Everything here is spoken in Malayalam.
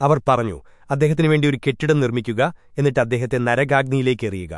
അവർ പറഞ്ഞു അദ്ദേഹത്തിനു വേണ്ടി ഒരു കെട്ടിടം നിർമ്മിക്കുക എന്നിട്ട് അദ്ദേഹത്തെ നരകാഗ്നിയിലേക്ക് എറിയുക